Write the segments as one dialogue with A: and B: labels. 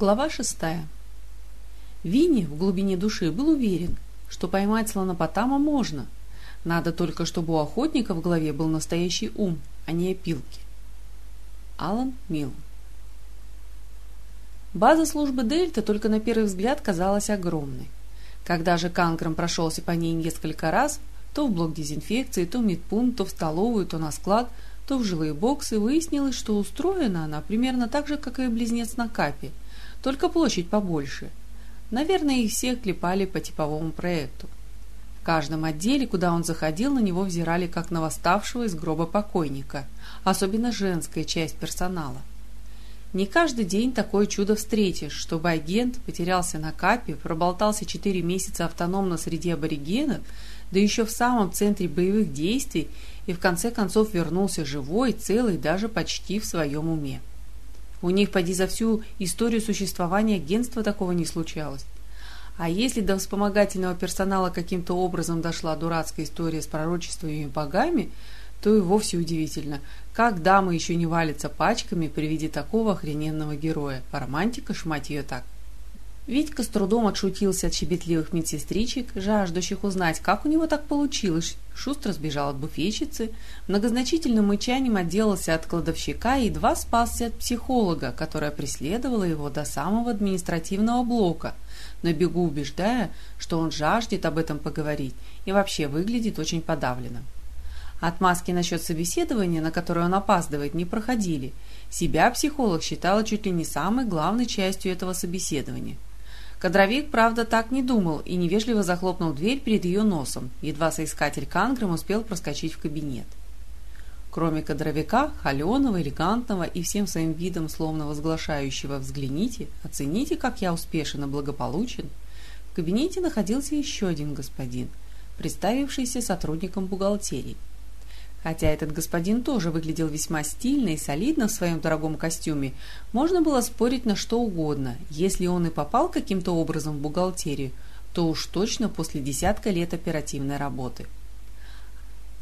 A: Глава шестая. Винни в глубине души был уверен, что поймать слонопотама можно. Надо только, чтобы у охотника в голове был настоящий ум, а не опилки. Алан Милл База службы Дельта только на первый взгляд казалась огромной. Когда же Канграм прошелся по ней несколько раз, то в блок дезинфекции, то в медпункт, то в столовую, то на склад, то в жилые боксы, выяснилось, что устроена она примерно так же, как и близнец на капе, только площадь побольше. Наверное, их всех клепали по типовому проекту. В каждом отделе, куда он заходил, на него взирали как на восставшего из гроба покойника, особенно женская часть персонала. Не каждый день такое чудо встретишь, чтобы агент потерялся на капе, проболтался четыре месяца автономно среди аборигенов, да еще в самом центре боевых действий и в конце концов вернулся живой, целый, даже почти в своем уме. У них, поди за всю историю существования агентства такого не случалось. А если до вспомогательного персонала каким-то образом дошла дурацкая история с пророчествами и богами, то и вовсе удивительно, как дамы еще не валятся пачками при виде такого охрененного героя. Романтика, шмать ее так. Витька с трудом отшутился от щебетливых медсестричек, жаждущих узнать, как у него так получилось. Шустро сбежал от буфетчицы, многозначительным мычанием отделался от кладовщика и едва спасся от психолога, которая преследовала его до самого административного блока, на бегу убеждая, что он жаждет об этом поговорить и вообще выглядит очень подавленным. Отмазки насчет собеседования, на которое он опаздывает, не проходили. Себя психолог считала чуть ли не самой главной частью этого собеседования. Кадровик, правда, так не думал и невежливо захлопнул дверь перед ее носом, едва соискатель Канграм успел проскочить в кабинет. Кроме кадровика, холеного, элегантного и всем своим видом словно возглашающего «взгляните, оцените, как я успешен и благополучен», в кабинете находился еще один господин, представившийся сотрудником бухгалтерии. Хотя этот господин тоже выглядел весьма стильно и солидно в своем дорогом костюме, можно было спорить на что угодно. Если он и попал каким-то образом в бухгалтерию, то уж точно после десятка лет оперативной работы.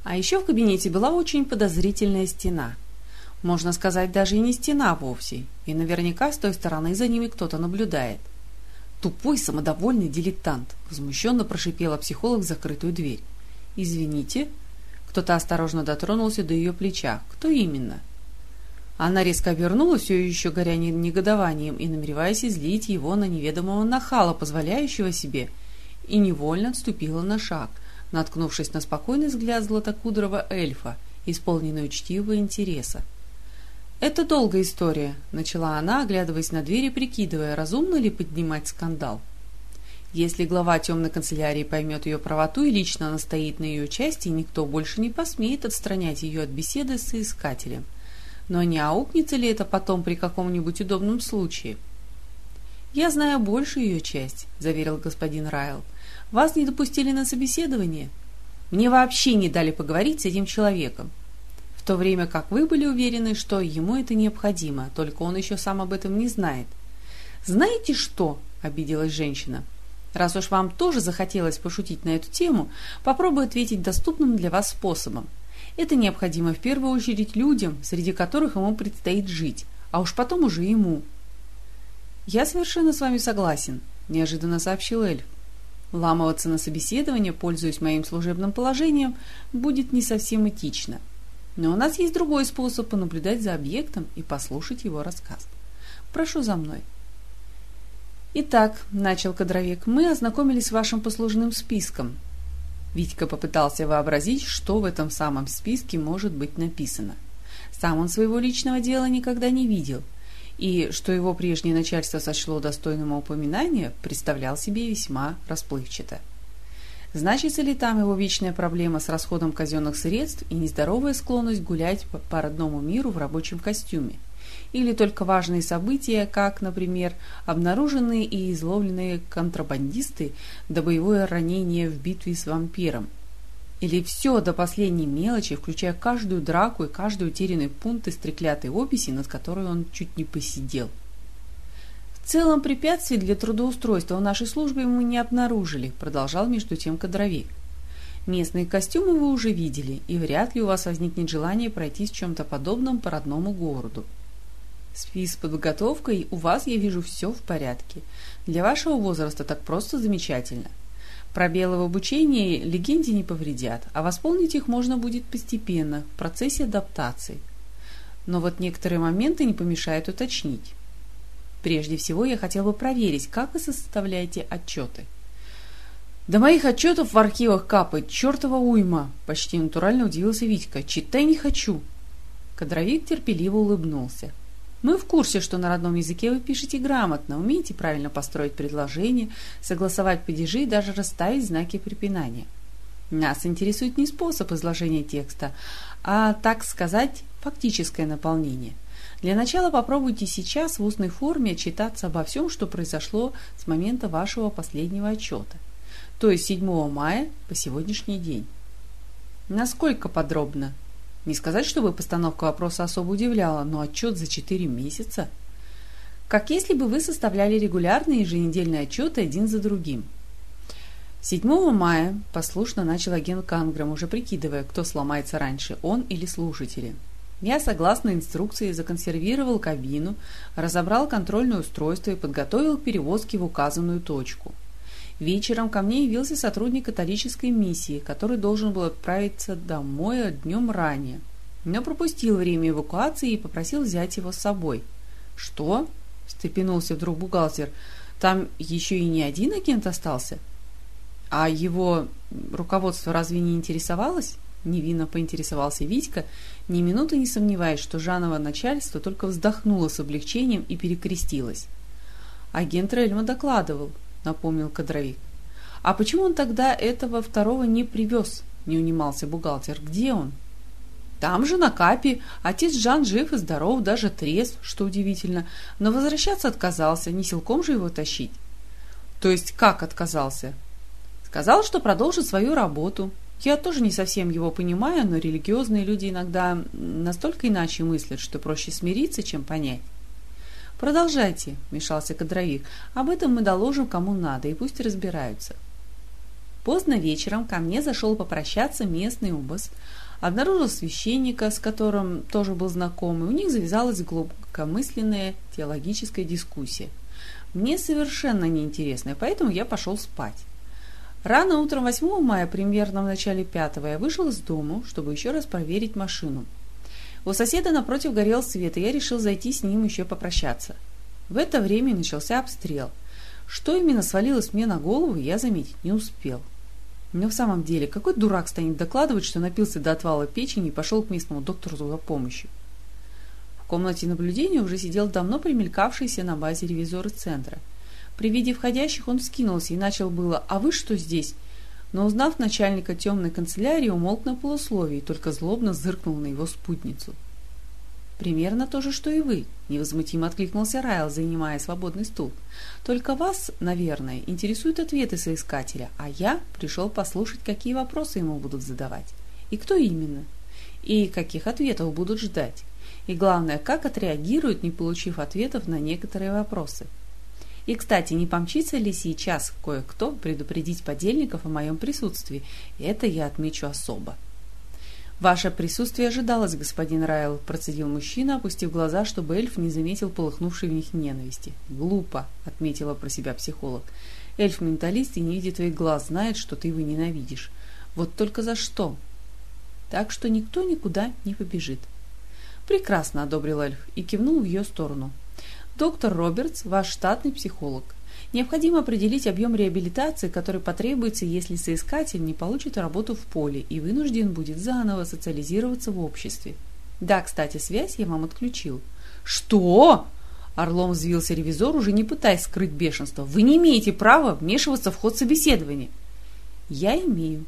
A: А еще в кабинете была очень подозрительная стена. Можно сказать, даже и не стена вовсе, и наверняка с той стороны за ними кто-то наблюдает. «Тупой самодовольный дилетант!» – возмущенно прошипела психолог в закрытую дверь. «Извините», кто-то осторожно дотронулся до ее плеча. Кто именно? Она резко обернулась, все еще горя негодованием и намереваясь излить его на неведомого нахала, позволяющего себе, и невольно отступила на шаг, наткнувшись на спокойный взгляд златокудрого эльфа, исполненный учтивого интереса. «Это долгая история», — начала она, оглядываясь на дверь и прикидывая, разумно ли поднимать скандал. Если глава темной канцелярии поймет ее правоту и лично настоит на ее части, никто больше не посмеет отстранять ее от беседы с соискателем. Но не аукнется ли это потом при каком-нибудь удобном случае? «Я знаю большую ее часть», — заверил господин Райл. «Вас не допустили на собеседование? Мне вообще не дали поговорить с этим человеком. В то время как вы были уверены, что ему это необходимо, только он еще сам об этом не знает». «Знаете что?» — обиделась женщина. Раз уж вам тоже захотелось пошутить на эту тему, попробую ответить доступным для вас способом. Это необходимо в первую очередь людям, среди которых ему предстоит жить, а уж потом уже ему. «Я совершенно с вами согласен», – неожиданно сообщил эльф. «Ламываться на собеседование, пользуясь моим служебным положением, будет не совсем этично. Но у нас есть другой способ понаблюдать за объектом и послушать его рассказ. Прошу за мной». «Итак», — начал кадровик, — «мы ознакомились с вашим послужным списком». Витька попытался вообразить, что в этом самом списке может быть написано. Сам он своего личного дела никогда не видел, и, что его прежнее начальство сочло достойным упоминания, представлял себе весьма расплывчато. Значится ли там его вечная проблема с расходом казенных средств и нездоровая склонность гулять по, родному миру в рабочем костюме? Или только важные события, как, например, обнаруженные и изловленные контрабандисты до боевое ранение в битве с вампиром. Или все до последней мелочи, включая каждую драку и каждый утерянный пункт из треклятой описи, над которой он чуть не посидел. В целом препятствий для трудоустройства в нашей службе мы не обнаружили, продолжал между тем кадровик. Местные костюмы вы уже видели, и вряд ли у вас возникнет желание пройтись в чем-то подобном по родному городу. С физподготовкой у вас, я вижу, все в порядке. Для вашего возраста так просто замечательно. Пробелы в обучении легенде не повредят, а восполнить их можно будет постепенно, в процессе адаптации. Но вот некоторые моменты не помешают уточнить. Прежде всего, я хотел бы проверить, как вы составляете отчеты. «До моих отчетов в архивах капает чертова уйма!» – почти натурально удивился Витька. «Читай не хочу!» Кадровик терпеливо улыбнулся. «Мы в курсе, что на родном языке вы пишете грамотно, умеете правильно построить предложение, согласовать падежи и даже расставить знаки препинания. Нас интересует не способ изложения текста, а, так сказать, фактическое наполнение. Для начала попробуйте сейчас в устной форме отчитаться обо всем, что произошло с момента вашего последнего отчета то есть 7 мая по сегодняшний день. Насколько подробно? Не сказать, чтобы постановка вопроса особо удивляла, но отчет за 4 месяца? Как если бы вы составляли регулярные еженедельные отчеты один за другим. 7 мая послушно начал агент Канграм, уже прикидывая, кто сломается раньше, он или слушатели. Я, согласно инструкции, законсервировал кабину, разобрал контрольное устройство и подготовил к перевозке в указанную точку – Вечером ко мне явился сотрудник католической миссии, который должен был отправиться домой днем ранее, но пропустил время эвакуации и попросил взять его с собой. «Что?» – встрепенулся вдруг бухгалтер. «Там еще и не один агент остался?» «А его руководство разве не интересовалось?» Невинно поинтересовался Витька, ни минуты не сомневаясь, что Жанова начальство только вздохнуло с облегчением и перекрестилось. Агент Рельма докладывал, — напомнил кадровик. «А почему он тогда этого второго не привез?» — не унимался бухгалтер. «Где он?» «Там же, на Капе. Отец Жан жив и здоров, даже трезв, что удивительно. Но возвращаться отказался, не силком же его тащить». «То есть как отказался?» «Сказал, что продолжит свою работу. Я тоже не совсем его понимаю, но религиозные люди иногда настолько иначе мыслят, что проще смириться, чем понять». «Продолжайте», — вмешался кадровик. «Об этом мы доложим кому надо, и пусть разбираются». Поздно вечером ко мне зашел попрощаться местный убас. Обнаружил священника, с которым тоже был знаком, и у них завязалась глубокомысленная теологическая дискуссия. Мне совершенно неинтересная, поэтому я пошел спать. Рано утром 8 мая, примерно в начале 5 я вышел из дома, чтобы еще раз проверить машину. У соседа напротив горел свет, и я решил зайти с ним еще попрощаться. В это время начался обстрел. Что именно свалилось мне на голову, я заметить не успел. Но в самом деле, какой дурак станет докладывать, что напился до отвала печени и пошел к местному доктору за помощью? В комнате наблюдения уже сидел давно примелькавшийся на базе ревизор из центра. При виде входящих он вскинулся и начал было «А вы что здесь?» Но, узнав начальника темной канцелярии, умолк на полусловии и только злобно зыркнул на его спутницу. «Примерно то же, что и вы», — невозмутимо откликнулся Райл, занимая свободный стул. «Только вас, наверное, интересуют ответы соискателя, а я пришел послушать, какие вопросы ему будут задавать. И кто именно? И каких ответов будут ждать? И главное, как отреагируют, не получив ответов на некоторые вопросы?» И, кстати, не помчится ли сейчас кое-кто предупредить подельников о моем присутствии? Это я отмечу особо. «Ваше присутствие ожидалось, господин Райл», – процедил мужчина, опустив глаза, чтобы эльф не заметил полыхнувшей в них ненависти. «Глупо», – отметила про себя психолог. «Эльф-менталист и не видит твоих глаз, знает, что ты его ненавидишь. Вот только за что?» «Так что никто никуда не побежит». «Прекрасно», – одобрил эльф и кивнул в ее сторону. Доктор Робертс – ваш штатный психолог. Необходимо определить объем реабилитации, который потребуется, если соискатель не получит работу в поле и вынужден будет заново социализироваться в обществе. Да, кстати, связь я вам отключил. Что? Орлом взвился ревизор, уже не пытаясь скрыть бешенство. Вы не имеете права вмешиваться в ход собеседования. Я имею,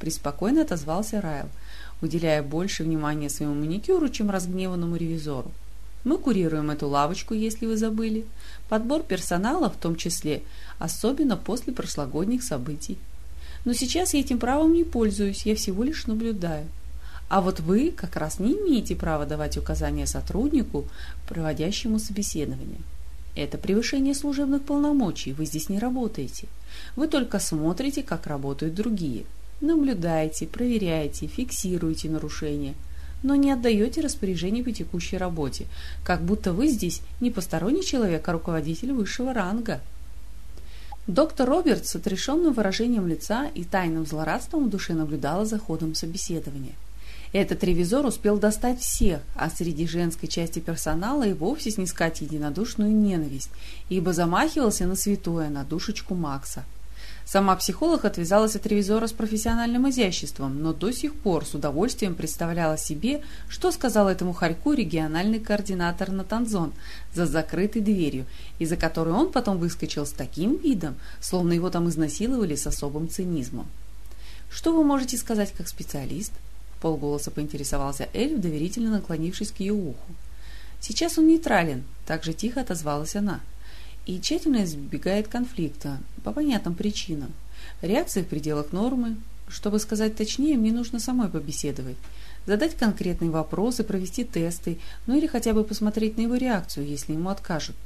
A: преспокойно отозвался Райл, уделяя больше внимания своему маникюру, чем разгневанному ревизору. Мы курируем эту лавочку, если вы забыли. Подбор персонала в том числе, особенно после прошлогодних событий. Но сейчас я этим правом не пользуюсь, я всего лишь наблюдаю. А вот вы как раз не имеете права давать указания сотруднику, проводящему собеседование. Это превышение служебных полномочий, вы здесь не работаете. Вы только смотрите, как работают другие. Наблюдаете, проверяете, фиксируете нарушения – но не отдаете распоряжений по текущей работе, как будто вы здесь не посторонний человек, а руководитель высшего ранга. Доктор Роберт с отрешенным выражением лица и тайным злорадством в душе наблюдала за ходом собеседования. Этот ревизор успел достать всех, а среди женской части персонала и вовсе снискать единодушную ненависть, ибо замахивался на святое, на душечку Макса. Сама психолог отвязалась от ревизора с профессиональным изяществом, но до сих пор с удовольствием представляла себе, что сказал этому хорьку региональный координатор Натанзон за закрытой дверью, из-за которой он потом выскочил с таким видом, словно его там изнасиловали с особым цинизмом. «Что вы можете сказать как специалист?» — полголоса поинтересовался эльф, доверительно наклонившись к ее уху. «Сейчас он нейтрален», — также тихо отозвалась она и тщательно избегает конфликта по понятным причинам. Реакция в пределах нормы. Чтобы сказать точнее, мне нужно самой побеседовать, задать конкретные вопросы, провести тесты, ну или хотя бы посмотреть на его реакцию, если ему откажут.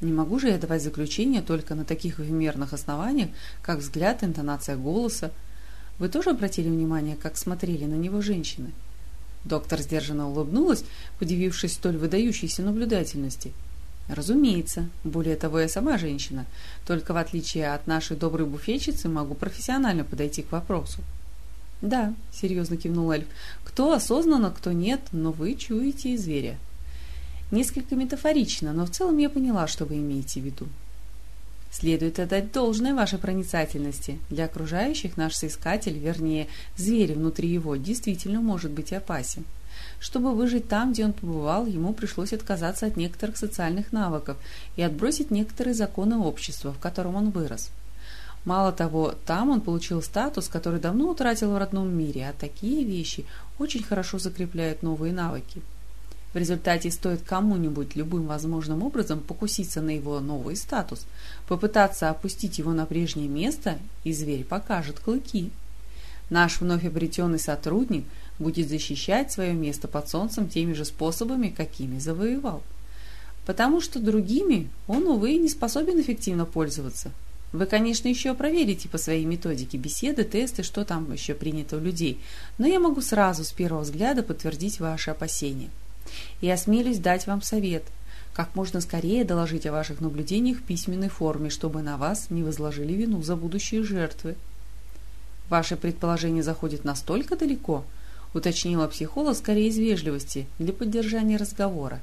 A: Не могу же я давать заключение только на таких эфемерных основаниях, как взгляд, интонация голоса. Вы тоже обратили внимание, как смотрели на него женщины? Доктор сдержанно улыбнулась, удивившись столь выдающейся наблюдательности – Разумеется. Более того, я сама женщина. Только в отличие от нашей доброй буфетчицы могу профессионально подойти к вопросу. Да, серьезно кивнул эльф. Кто осознанно, кто нет, но вы чуете зверя. Несколько метафорично, но в целом я поняла, что вы имеете в виду. Следует отдать должное вашей проницательности. Для окружающих наш соискатель, вернее, зверь внутри его, действительно может быть опасен. Чтобы выжить там, где он побывал, ему пришлось отказаться от некоторых социальных навыков и отбросить некоторые законы общества, в котором он вырос. Мало того, там он получил статус, который давно утратил в родном мире, а такие вещи очень хорошо закрепляют новые навыки. В результате стоит кому-нибудь любым возможным образом покуситься на его новый статус, попытаться опустить его на прежнее место, и зверь покажет клыки. Наш вновь обретенный сотрудник – будет защищать свое место под солнцем теми же способами, какими завоевал. Потому что другими он, увы, не способен эффективно пользоваться. Вы, конечно, еще проверите по своей методике беседы, тесты, что там еще принято у людей, но я могу сразу с первого взгляда подтвердить ваши опасения. И осмелюсь дать вам совет, как можно скорее доложить о ваших наблюдениях в письменной форме, чтобы на вас не возложили вину за будущие жертвы. Ваши предположения заходят настолько далеко, уточнила психолог скорее из вежливости, для поддержания разговора.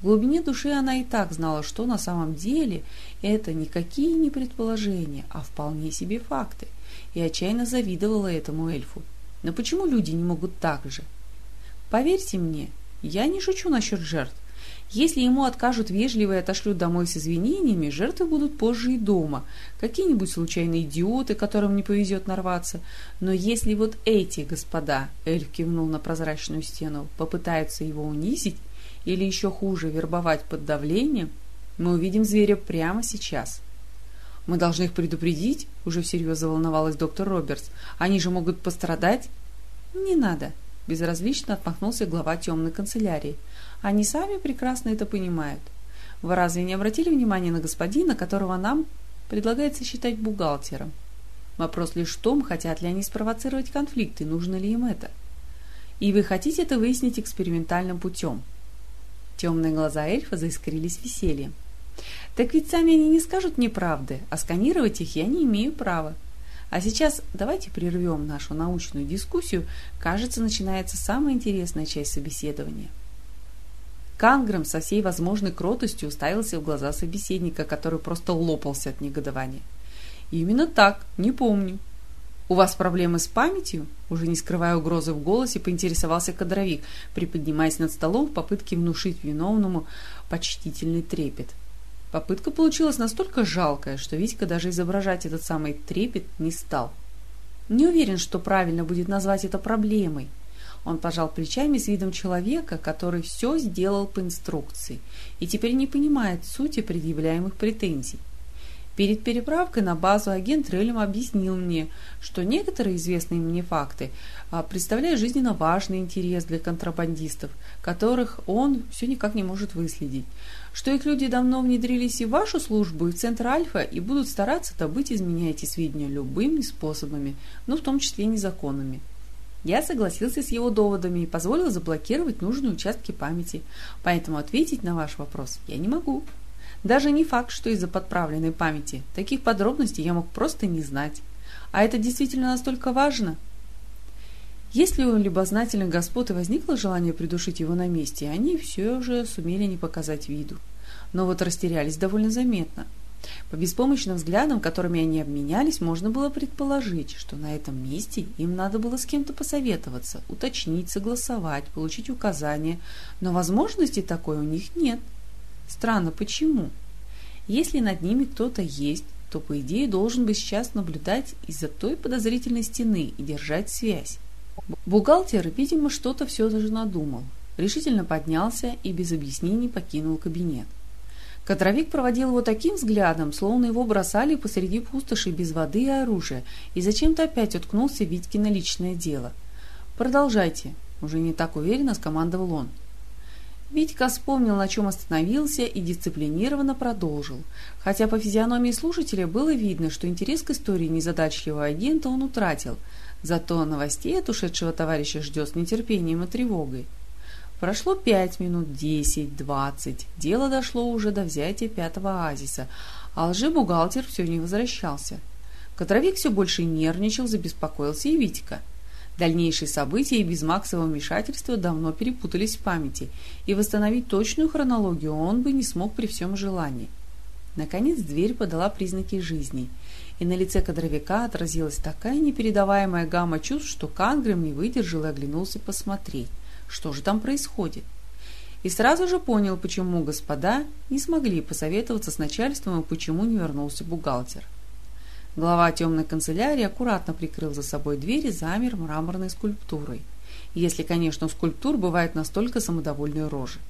A: В глубине души она и так знала, что на самом деле это никакие не предположения, а вполне себе факты, и отчаянно завидовала этому эльфу. Но почему люди не могут так же? Поверьте мне, я не шучу насчет жертв. Если ему откажут вежливо и отошлют домой с извинениями, жертвы будут позже и дома. Какие-нибудь случайные идиоты, которым не повезет нарваться. Но если вот эти господа, эльф кивнул на прозрачную стену, попытаются его унизить, или еще хуже, вербовать под давлением, мы увидим зверя прямо сейчас. Мы должны их предупредить, уже всерьез заволновалась доктор Робертс. Они же могут пострадать. Не надо, безразлично отмахнулся глава темной канцелярии. Они сами прекрасно это понимают. Вы разве не обратили внимания на господина, которого нам предлагается считать бухгалтером? Вопрос лишь в том, хотят ли они спровоцировать конфликты, нужно ли им это. И вы хотите это выяснить экспериментальным путем. Темные глаза эльфа заискрились весельем. Так ведь сами они не скажут мне правды, а сканировать их я не имею права. А сейчас давайте прервем нашу научную дискуссию. Кажется, начинается самая интересная часть собеседования. Кангрэм со всей возможной кротостью уставился в глаза собеседника, который просто лопался от негодования. «Именно так, не помню». «У вас проблемы с памятью?» Уже не скрывая угрозы в голосе, поинтересовался кадровик, приподнимаясь над столом в попытке внушить виновному почтительный трепет. Попытка получилась настолько жалкая, что Витька даже изображать этот самый трепет не стал. Не уверен, что правильно будет назвать это проблемой, он пожал плечами с видом человека, который все сделал по инструкции и теперь не понимает сути предъявляемых претензий. Перед переправкой на базу агент Релем объяснил мне, что некоторые известные мне факты а, представляют жизненно важный интерес для контрабандистов, которых он все никак не может выследить, что их люди давно внедрились и в вашу службу, и в Центр Альфа, и будут стараться добыть из меня эти сведения любыми способами, но в том числе незаконными. Я согласился с его доводами и позволил заблокировать нужные участки памяти, поэтому ответить на ваш вопрос я не могу. Даже не факт, что из-за подправленной памяти. Таких подробностей я мог просто не знать. А это действительно настолько важно. Если у любознательных господ и возникло желание придушить его на месте, они все же сумели не показать виду. Но вот растерялись довольно заметно. По беспомощным взглядам, которыми они обменялись, можно было предположить, что на этом месте им надо было с кем-то посоветоваться, уточнить, согласовать, получить указания, но возможности такой у них нет. Странно, почему? Если над ними кто-то есть, то, по идее, должен бы сейчас наблюдать из-за той подозрительной стены и держать связь. Бухгалтер, видимо, что-то все же надумал. Решительно поднялся и без объяснений покинул кабинет. Кадровик проводил его таким взглядом, словно его бросали посреди пустоши без воды и оружия, и зачем-то опять уткнулся Витьке на личное дело. «Продолжайте», — уже не так уверенно скомандовал он. Витька вспомнил, на чем остановился, и дисциплинированно продолжил. Хотя по физиономии слушателя было видно, что интерес к истории незадачливого агента он утратил, зато новостей от ушедшего товарища ждет с нетерпением и тревогой. Прошло пять минут, десять, двадцать. Дело дошло уже до взятия пятого оазиса, а лжебухгалтер все не возвращался. Кадровик все больше нервничал, забеспокоился и Витька – Дальнейшие события и без Максового вмешательства давно перепутались в памяти, и восстановить точную хронологию он бы не смог при всем желании. Наконец дверь подала признаки жизни, и на лице кадровика отразилась такая непередаваемая гамма чувств, что Кангрем не выдержал и оглянулся посмотреть, что же там происходит. И сразу же понял, почему господа не смогли посоветоваться с начальством и почему не вернулся бухгалтер. Глава темной канцелярии аккуратно прикрыл за собой дверь и замер мраморной скульптурой. Если, конечно, у скульптур бывают настолько самодовольные рожи.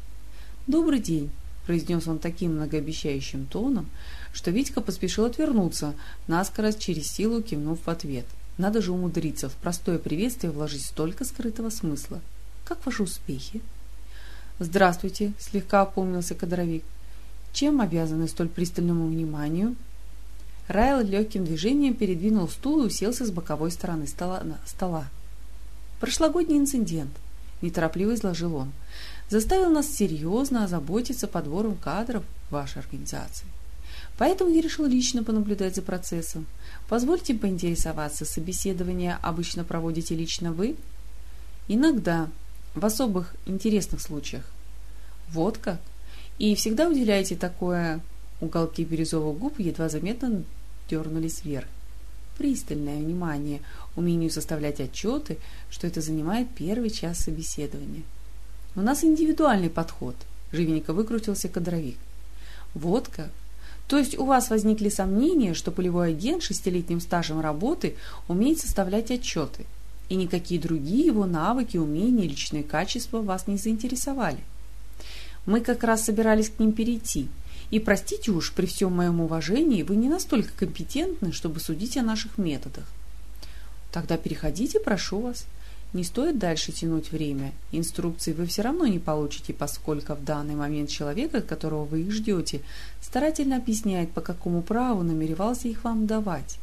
A: «Добрый день», – произнес он таким многообещающим тоном, что Витька поспешил отвернуться, наскоро через силу кивнув в ответ. Надо же умудриться в простое приветствие вложить столько скрытого смысла. «Как ваши успехи?» «Здравствуйте», – слегка опомнился кадровик. «Чем обязаны столь пристальному вниманию?» Райл легким движением передвинул стул и уселся с боковой стороны стола. стола. «Прошлогодний инцидент», – неторопливо изложил он, – «заставил нас серьезно озаботиться подбором кадров вашей организации. Поэтому я решил лично понаблюдать за процессом. Позвольте поинтересоваться, собеседование обычно проводите лично вы?» «Иногда, в особых интересных случаях». «Вот как? И всегда уделяете такое...» Уголки бирюзовых губ едва заметно дернулись вверх. Пристальное внимание, умению составлять отчеты, что это занимает первый час собеседования. У нас индивидуальный подход, живенько выкрутился кадровик. Вот как? То есть у вас возникли сомнения, что полевой агент шестилетним стажем работы умеет составлять отчеты, и никакие другие его навыки, умения личные качества вас не заинтересовали. Мы как раз собирались к ним перейти – и простите уж, при всем моем уважении, вы не настолько компетентны, чтобы судить о наших методах. Тогда переходите, прошу вас. Не стоит дальше тянуть время. Инструкции вы все равно не получите, поскольку в данный момент человек, от которого вы их ждете, старательно объясняет, по какому праву намеревался их вам давать.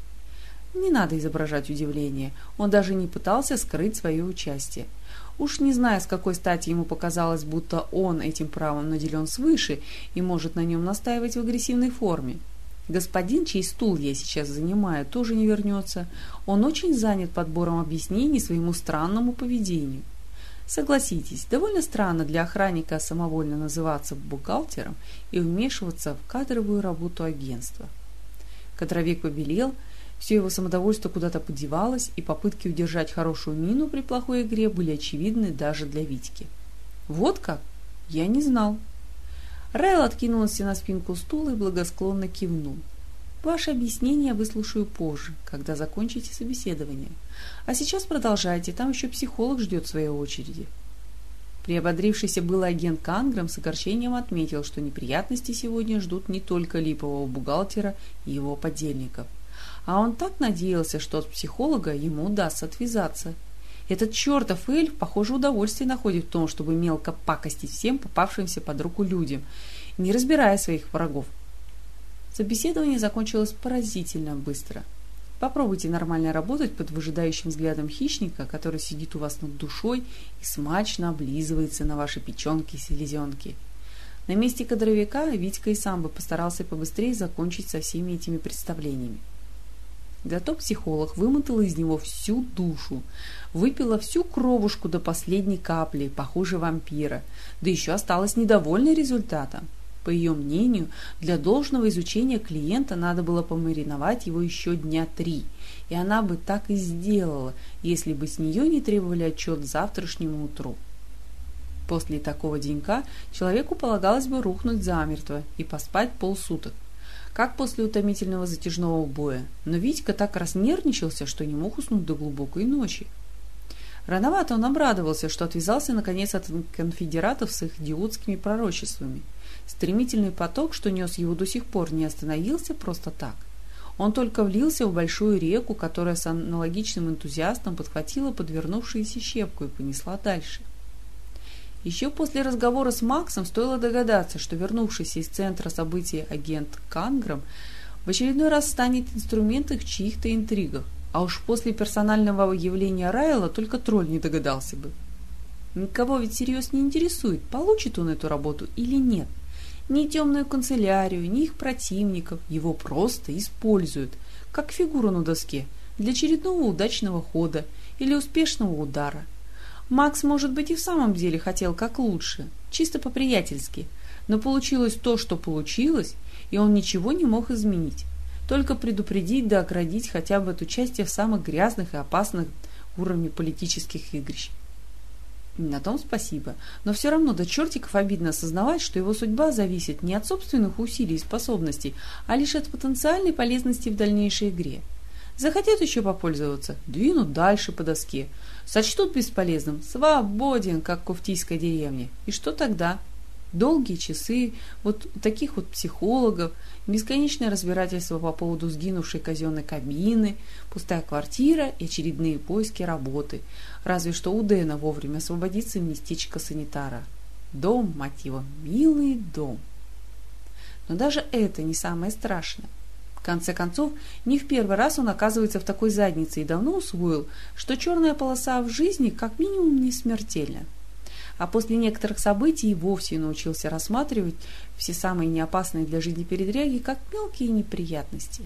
A: Не надо изображать удивление, он даже не пытался скрыть свое участие. Уж не зная, с какой стати ему показалось, будто он этим правом наделен свыше и может на нем настаивать в агрессивной форме. Господин, чей стул я сейчас занимаю, тоже не вернется. Он очень занят подбором объяснений своему странному поведению. Согласитесь, довольно странно для охранника самовольно называться бухгалтером и вмешиваться в кадровую работу агентства. Кадровик побелел, все его самодовольство куда-то подевалось, и попытки удержать хорошую мину при плохой игре были очевидны даже для Витьки. «Вот как? Я не знал». Райл откинулся на спинку стула и благосклонно кивнул. «Ваше объяснение выслушаю позже, когда закончите собеседование. А сейчас продолжайте, там еще психолог ждет своей очереди». Приободрившийся был агент Канграм с огорчением отметил, что неприятности сегодня ждут не только липового бухгалтера и его подельников – а он так надеялся, что от психолога ему удастся отвязаться. Этот чертов эльф, похоже, удовольствие находит в том, чтобы мелко пакостить всем попавшимся под руку людям, не разбирая своих врагов. Собеседование закончилось поразительно быстро. Попробуйте нормально работать под выжидающим взглядом хищника, который сидит у вас над душой и смачно облизывается на ваши печенки и селезенки. На месте кадровика Витька и сам бы постарался побыстрее закончить со всеми этими представлениями. Зато психолог вымотал из него всю душу, выпила всю кровушку до последней капли, похуже вампира, да еще осталась недовольна результатом. По ее мнению, для должного изучения клиента надо было помариновать его еще дня три, и она бы так и сделала, если бы с нее не требовали отчет завтрашнему утру. После такого денька человеку полагалось бы рухнуть замертво и поспать полсуток, как после утомительного затяжного боя, но Витька так разнервничался, что не мог уснуть до глубокой ночи. Рановато он обрадовался, что отвязался наконец от конфедератов с их идиотскими пророчествами. Стремительный поток, что нес его до сих пор, не остановился просто так. Он только влился в большую реку, которая с аналогичным энтузиастом подхватила подвернувшуюся щепку и понесла дальше. Еще после разговора с Максом стоило догадаться, что вернувшийся из центра событий агент Канграм в очередной раз станет инструментом чьих-то интригах, а уж после персонального явления Райла только тролль не догадался бы. Никого ведь всерьез не интересует, получит он эту работу или нет. Ни темную канцелярию, ни их противников его просто используют, как фигуру на доске, для очередного удачного хода или успешного удара – Макс, может быть, и в самом деле хотел как лучше, чисто по-приятельски, но получилось то, что получилось, и он ничего не мог изменить. Только предупредить да оградить хотя бы от участия в самых грязных и опасных уровнях политических игрищ. На том спасибо, но все равно до чертиков обидно осознавать, что его судьба зависит не от собственных усилий и способностей, а лишь от потенциальной полезности в дальнейшей игре. Захотят еще попользоваться, двинут дальше по доске, Сочтут бесполезным, свободен, как Куфтийской деревне. И что тогда? Долгие часы, вот таких вот психологов, бесконечное разбирательство по поводу сгинувшей казенной кабины, пустая квартира и очередные поиски работы. Разве что у Дэна вовремя освободится местечко санитара. Дом, его, милый дом. Но даже это не самое страшное конце концов, не в первый раз он оказывается в такой заднице и давно усвоил, что черная полоса в жизни как минимум не смертельна. А после некоторых событий и вовсе научился рассматривать все самые неопасные для жизни передряги как мелкие неприятности.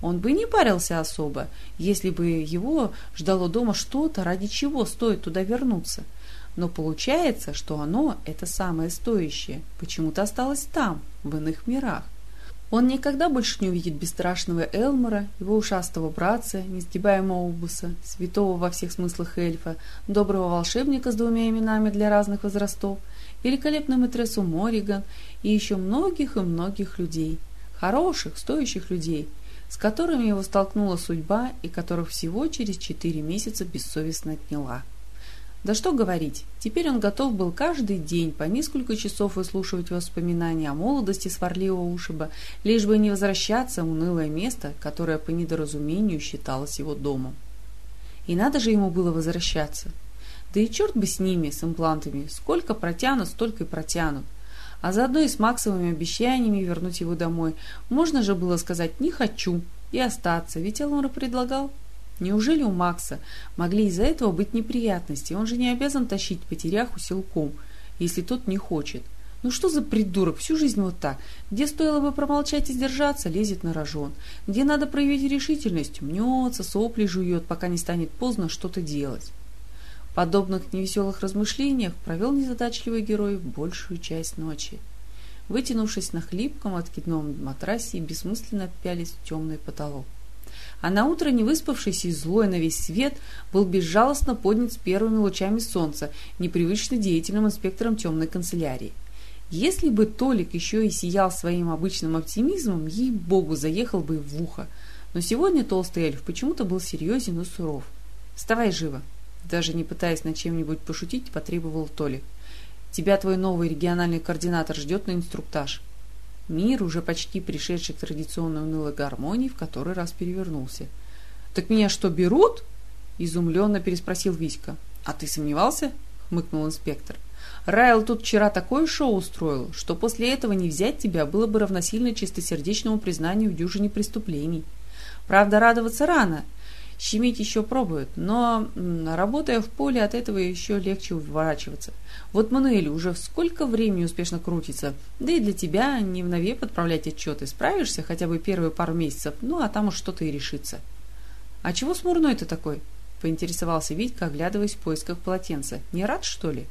A: Он бы не парился особо, если бы его ждало дома что-то, ради чего стоит туда вернуться. Но получается, что оно, это самое стоящее, почему-то осталось там, в иных мирах. Он никогда больше не увидит бесстрашного Элмора, его ушастого братца, несгибаемого Обуса, святого во всех смыслах эльфа, доброго волшебника с двумя именами для разных возрастов, великолепную матрессу Мориган и еще многих и многих людей, хороших, стоящих людей, с которыми его столкнула судьба и которых всего через четыре месяца бессовестно отняла. Да что говорить, теперь он готов был каждый день по несколько часов выслушивать воспоминания о молодости сварливого ушиба, лишь бы не возвращаться в унылое место, которое по недоразумению считалось его домом. И надо же ему было возвращаться. Да и черт бы с ними, с имплантами, сколько протянут, столько и протянут. А заодно и с Максовыми обещаниями вернуть его домой. Можно же было сказать «не хочу» и остаться, ведь Элмора предлагал. Неужели у Макса могли из-за этого быть неприятности? Он же не обязан тащить потеряху силком, если тот не хочет. Ну что за придурок, всю жизнь вот так. Где стоило бы промолчать и сдержаться, лезет на рожон. Где надо проявить решительность, мнется, сопли жует, пока не станет поздно что-то делать. Подобных невеселых размышлениях провел незадачливый герой большую часть ночи. Вытянувшись на хлипком откидном матрасе бессмысленно пялись в темный потолок а на утро невыспавшийся и злой на весь свет был безжалостно поднят с первыми лучами солнца непривычно деятельным инспектором темной канцелярии. Если бы Толик еще и сиял своим обычным оптимизмом, ей-богу, заехал бы в ухо. Но сегодня толстый эльф почему-то был серьезен и суров. «Вставай живо!» Даже не пытаясь над чем-нибудь пошутить, потребовал Толик. «Тебя твой новый региональный координатор ждет на инструктаж». Мир, уже почти пришедший к традиционной унылой гармонии, в который раз перевернулся. «Так меня что, берут?» – изумленно переспросил Виська. «А ты сомневался?» – хмыкнул инспектор. «Райл тут вчера такое шоу устроил, что после этого не взять тебя было бы равносильно чистосердечному признанию в дюжине преступлений. Правда, радоваться рано. Щемить еще пробуют, но, работая в поле, от этого еще легче уворачиваться. Вот Мануэль уже сколько времени успешно крутится, да и для тебя не в нове подправлять отчеты. Справишься хотя бы первые пару месяцев, ну а там уж что-то и решится. «А чего смурной ты такой?» — поинтересовался Витька, оглядываясь в поисках полотенца. «Не рад, что ли?»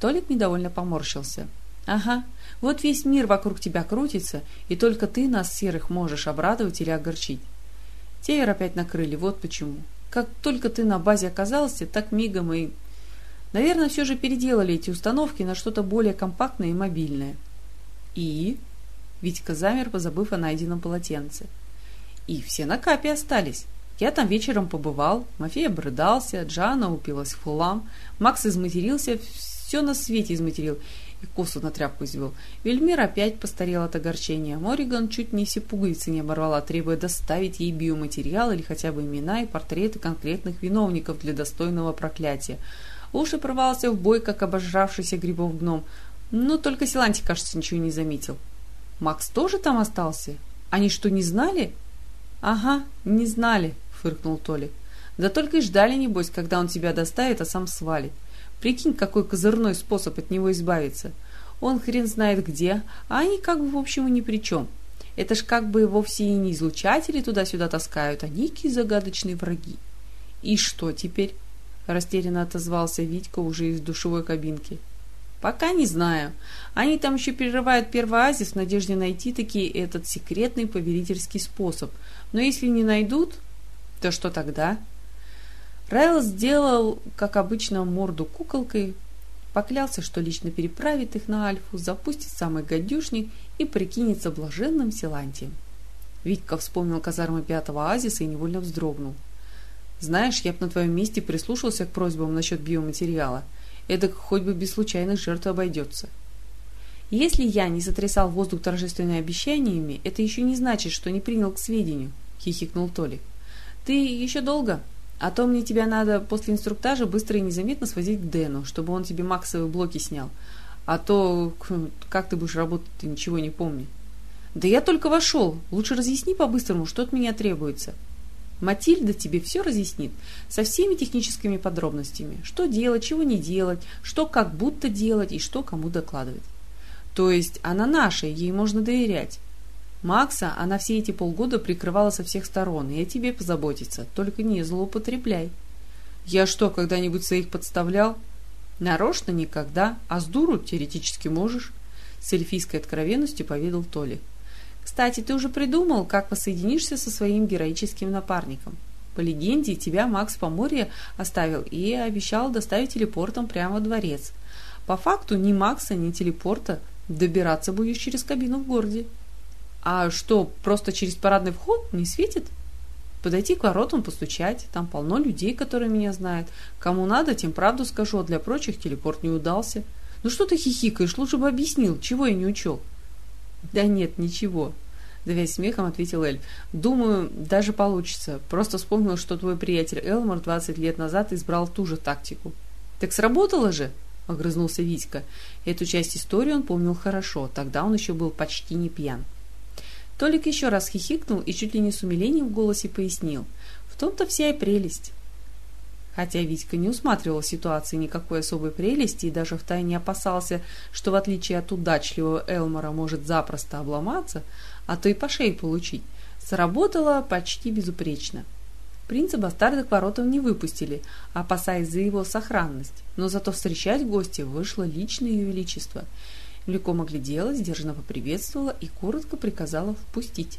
A: Толик недовольно поморщился. «Ага, вот весь мир вокруг тебя крутится, и только ты нас, серых, можешь обрадовать или огорчить. Север опять накрыли, вот почему. Как только ты на базе оказался, так мигом и... Наверное, все же переделали эти установки на что-то более компактное и мобильное. И... Витька замер, позабыв о найденном полотенце. И все на капе остались. Я там вечером побывал, Мафей обрыдался, Джана упилась в хлам, Макс изматерился, все на свете изматерил, и косу на тряпку извел. Вельмир опять постарел от огорчения. Мориган чуть не все пуговицы не оборвала, требуя доставить ей биоматериал или хотя бы имена и портреты конкретных виновников для достойного проклятия. Уши порвался в бой, как обожравшийся грибов гном. Но только Силанти, кажется, ничего не заметил. Макс тоже там остался? Они что, не знали? Ага, не знали, фыркнул Толик. Да только и ждали, небось, когда он тебя доставит, а сам свалит. Прикинь, какой козырной способ от него избавиться. Он хрен знает где, а они как бы в общем и ни при чем. Это ж как бы вовсе и не излучатели туда-сюда таскают, а некие загадочные враги. И что теперь? Растерянно отозвался Витька уже из душевой кабинки. Пока не знаю. Они там еще перерывают первый оазис в надежде найти таки этот секретный повелительский способ. Но если не найдут, то что тогда? Райл сделал, как обычно, морду куколкой, поклялся, что лично переправит их на Альфу, запустит самый гадюшник и прикинется блаженным Силантием. Витька вспомнил казармы пятого оазиса и невольно вздрогнул. «Знаешь, я бы на твоем месте прислушался к просьбам насчет биоматериала. Это хоть бы без случайных жертв обойдется». «Если я не сотрясал воздух торжественными обещаниями, это еще не значит, что не принял к сведению», — хихикнул Толик. «Ты еще долго?» А то мне тебя надо после инструктажа быстро и незаметно свозить к Дэну, чтобы он тебе максовые блоки снял. А то как ты будешь работать, ты ничего не помни. Да я только вошел. Лучше разъясни по-быстрому, что от меня требуется. Матильда тебе все разъяснит со всеми техническими подробностями. Что делать, чего не делать, что как будто делать и что кому докладывать. То есть она наша, ей можно доверять. Макса она все эти полгода прикрывала со всех сторон, и о тебе позаботиться, только не злоупотребляй. Я что, когда-нибудь своих подставлял? Нарочно никогда, а с дуру теоретически можешь, с эльфийской откровенностью поведал Толи. Кстати, ты уже придумал, как воссоединишься со своим героическим напарником. По легенде, тебя Макс по море оставил и обещал доставить телепортом прямо во дворец. По факту ни Макса, ни телепорта добираться будешь через кабину в городе. А что, просто через парадный вход не светит? Подойти к воротам, постучать. Там полно людей, которые меня знают. Кому надо, тем правду скажу, а для прочих телепорт не удался. Ну что ты хихикаешь? Лучше бы объяснил, чего я не учел. Да нет, ничего. Давясь смехом, ответил Эль. Думаю, даже получится. Просто вспомнил, что твой приятель Элмор 20 лет назад избрал ту же тактику. Так сработало же? — огрызнулся Витька. Эту часть истории он помнил хорошо, тогда он еще был почти не пьян. Толик еще раз хихикнул и чуть ли не с умилением в голосе пояснил. В том-то вся и прелесть. Хотя Витька не усматривал в ситуации никакой особой прелести и даже втайне опасался, что в отличие от удачливого Элмора может запросто обломаться, а то и по шее получить, сработало почти безупречно. Принца бастарда к воротам не выпустили, опасаясь за его сохранность, но зато встречать гостя вышло лично ее величество – Влеком огляделась, сдержанно поприветствовала и коротко приказала впустить.